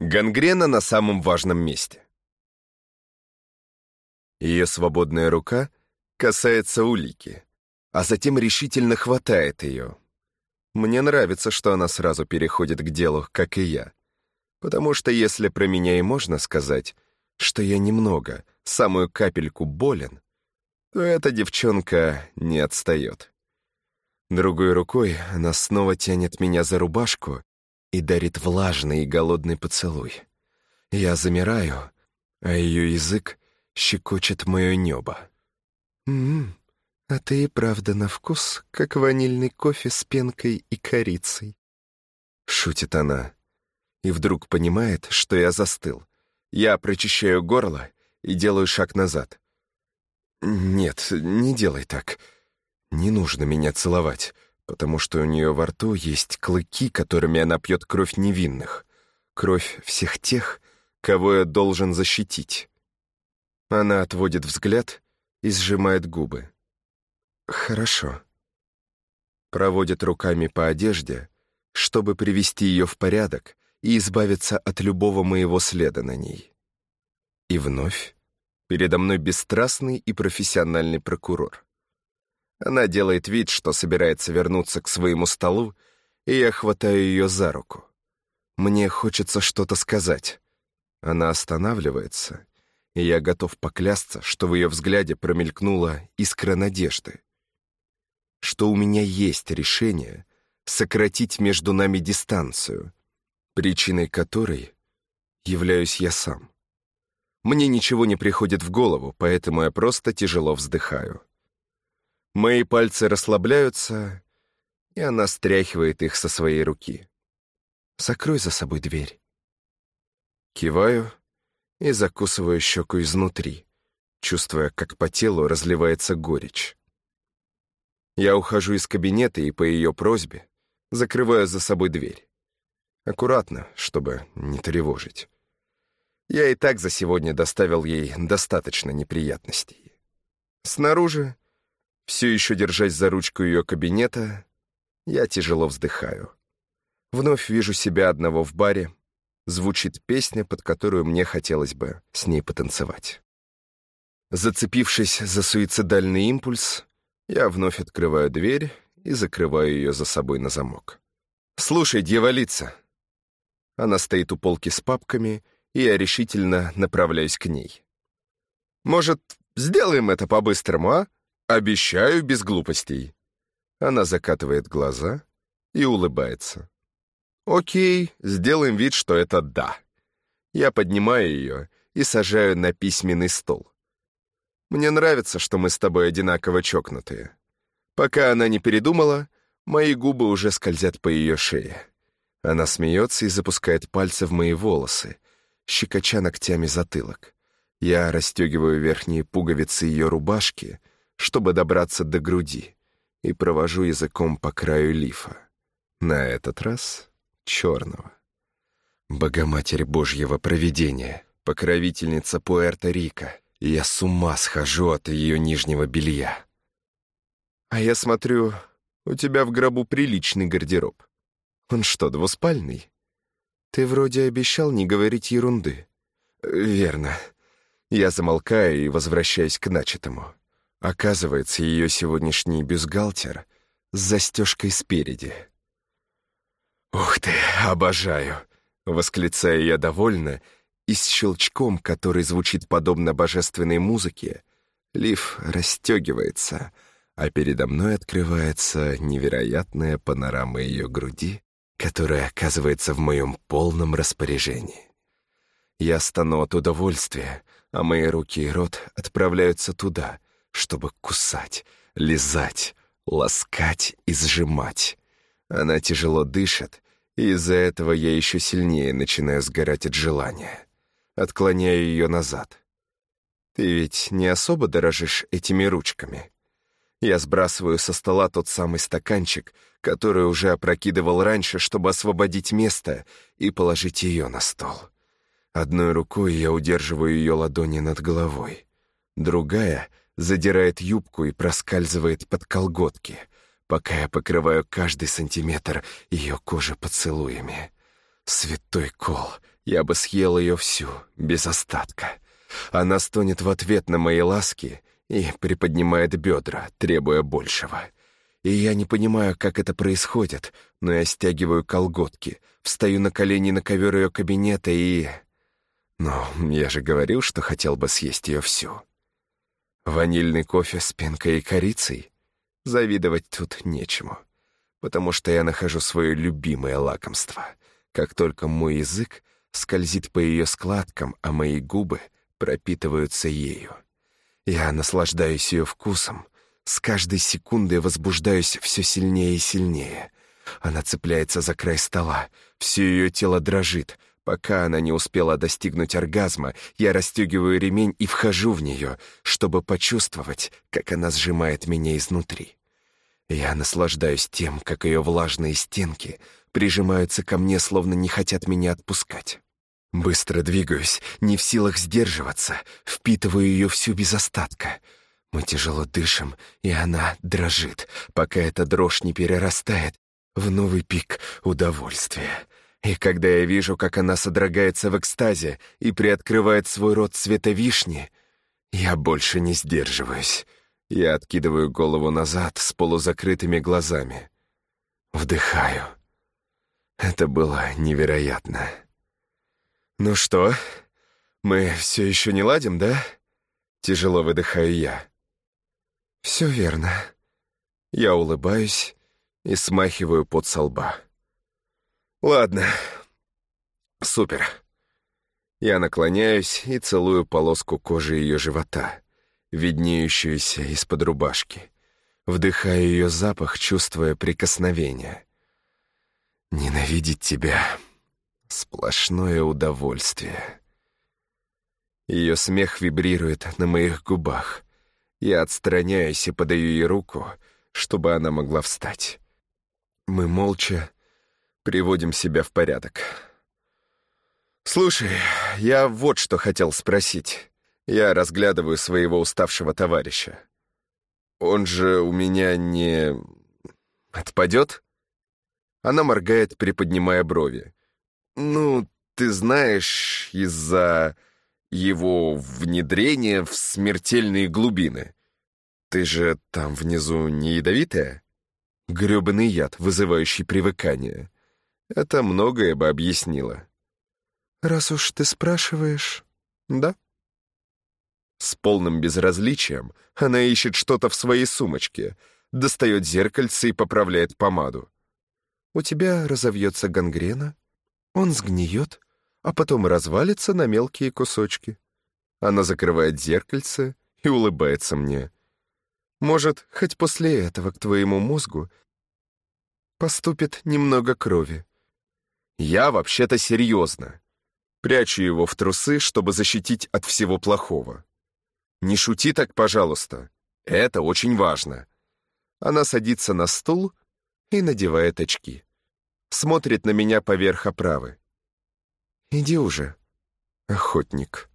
Гангрена на самом важном месте. Ее свободная рука касается улики, а затем решительно хватает ее. Мне нравится, что она сразу переходит к делу, как и я. Потому что если про меня и можно сказать, что я немного, самую капельку болен, то эта девчонка не отстает. Другой рукой она снова тянет меня за рубашку и дарит влажный и голодный поцелуй. Я замираю, а ее язык щекочет мое небо. «М-м, а ты и правда на вкус, как ванильный кофе с пенкой и корицей», — шутит она. И вдруг понимает, что я застыл. Я прочищаю горло и делаю шаг назад. «Нет, не делай так. Не нужно меня целовать потому что у нее во рту есть клыки, которыми она пьет кровь невинных, кровь всех тех, кого я должен защитить. Она отводит взгляд и сжимает губы. «Хорошо». Проводит руками по одежде, чтобы привести ее в порядок и избавиться от любого моего следа на ней. И вновь передо мной бесстрастный и профессиональный прокурор. Она делает вид, что собирается вернуться к своему столу, и я хватаю ее за руку. Мне хочется что-то сказать. Она останавливается, и я готов поклясться, что в ее взгляде промелькнула искра надежды. Что у меня есть решение сократить между нами дистанцию, причиной которой являюсь я сам. Мне ничего не приходит в голову, поэтому я просто тяжело вздыхаю. Мои пальцы расслабляются, и она стряхивает их со своей руки. «Закрой за собой дверь». Киваю и закусываю щеку изнутри, чувствуя, как по телу разливается горечь. Я ухожу из кабинета и по ее просьбе закрываю за собой дверь. Аккуратно, чтобы не тревожить. Я и так за сегодня доставил ей достаточно неприятностей. Снаружи все еще держась за ручку ее кабинета, я тяжело вздыхаю. Вновь вижу себя одного в баре. Звучит песня, под которую мне хотелось бы с ней потанцевать. Зацепившись за суицидальный импульс, я вновь открываю дверь и закрываю ее за собой на замок. «Слушай, дьяволица!» Она стоит у полки с папками, и я решительно направляюсь к ней. «Может, сделаем это по-быстрому, а?» Обещаю без глупостей. Она закатывает глаза и улыбается. Окей, сделаем вид, что это «да». Я поднимаю ее и сажаю на письменный стол. Мне нравится, что мы с тобой одинаково чокнутые. Пока она не передумала, мои губы уже скользят по ее шее. Она смеется и запускает пальцы в мои волосы, щекоча ногтями затылок. Я расстегиваю верхние пуговицы ее рубашки — чтобы добраться до груди, и провожу языком по краю лифа. На этот раз черного. Богоматерь Божьего провидения, покровительница Пуэрто-Рико, я с ума схожу от ее нижнего белья. А я смотрю, у тебя в гробу приличный гардероб. Он что, двуспальный? Ты вроде обещал не говорить ерунды. Верно. Я замолкаю и возвращаюсь к начатому. Оказывается, ее сегодняшний бюстгальтер с застежкой спереди. «Ух ты, обожаю!» — восклицаю я довольно, и с щелчком, который звучит подобно божественной музыке, лиф расстегивается, а передо мной открывается невероятная панорама ее груди, которая оказывается в моем полном распоряжении. Я стану от удовольствия, а мои руки и рот отправляются туда — чтобы кусать, лизать, ласкать и сжимать. Она тяжело дышит, и из-за этого я еще сильнее начинаю сгорать от желания. Отклоняю ее назад. Ты ведь не особо дорожишь этими ручками. Я сбрасываю со стола тот самый стаканчик, который уже опрокидывал раньше, чтобы освободить место и положить ее на стол. Одной рукой я удерживаю ее ладони над головой. Другая задирает юбку и проскальзывает под колготки, пока я покрываю каждый сантиметр ее кожи поцелуями. Святой кол, Я бы съел ее всю, без остатка. Она стонет в ответ на мои ласки и приподнимает бедра, требуя большего. И я не понимаю, как это происходит, но я стягиваю колготки, встаю на колени на ковер ее кабинета и... Ну, я же говорил, что хотел бы съесть ее всю. Ванильный кофе с пенкой и корицей? Завидовать тут нечему, потому что я нахожу свое любимое лакомство. Как только мой язык скользит по ее складкам, а мои губы пропитываются ею. Я наслаждаюсь ее вкусом, с каждой секундой возбуждаюсь все сильнее и сильнее. Она цепляется за край стола, все ее тело дрожит. Пока она не успела достигнуть оргазма, я расстегиваю ремень и вхожу в нее, чтобы почувствовать, как она сжимает меня изнутри. Я наслаждаюсь тем, как ее влажные стенки прижимаются ко мне, словно не хотят меня отпускать. Быстро двигаюсь, не в силах сдерживаться, впитываю ее всю без остатка — мы тяжело дышим, и она дрожит, пока эта дрожь не перерастает в новый пик удовольствия. И когда я вижу, как она содрогается в экстазе и приоткрывает свой рот цвета вишни, я больше не сдерживаюсь. Я откидываю голову назад с полузакрытыми глазами. Вдыхаю. Это было невероятно. «Ну что, мы все еще не ладим, да?» Тяжело выдыхаю я. «Все верно». Я улыбаюсь и смахиваю под со лба. «Ладно. Супер». Я наклоняюсь и целую полоску кожи ее живота, виднеющуюся из-под рубашки. Вдыхаю ее запах, чувствуя прикосновение. «Ненавидеть тебя — сплошное удовольствие». Ее смех вибрирует на моих губах — я отстраняюсь и подаю ей руку, чтобы она могла встать. Мы молча приводим себя в порядок. «Слушай, я вот что хотел спросить. Я разглядываю своего уставшего товарища. Он же у меня не... отпадет?» Она моргает, приподнимая брови. «Ну, ты знаешь, из-за...» его внедрение в смертельные глубины. Ты же там внизу не ядовитая? Грёбаный яд, вызывающий привыкание. Это многое бы объяснило. Раз уж ты спрашиваешь, да? С полным безразличием она ищет что-то в своей сумочке, достает зеркальце и поправляет помаду. У тебя разовьется гангрена, он сгниет, а потом развалится на мелкие кусочки. Она закрывает зеркальце и улыбается мне. Может, хоть после этого к твоему мозгу поступит немного крови. Я вообще-то серьезно. Прячу его в трусы, чтобы защитить от всего плохого. Не шути так, пожалуйста. Это очень важно. Она садится на стул и надевает очки. Смотрит на меня поверх оправы. «Иди уже, охотник».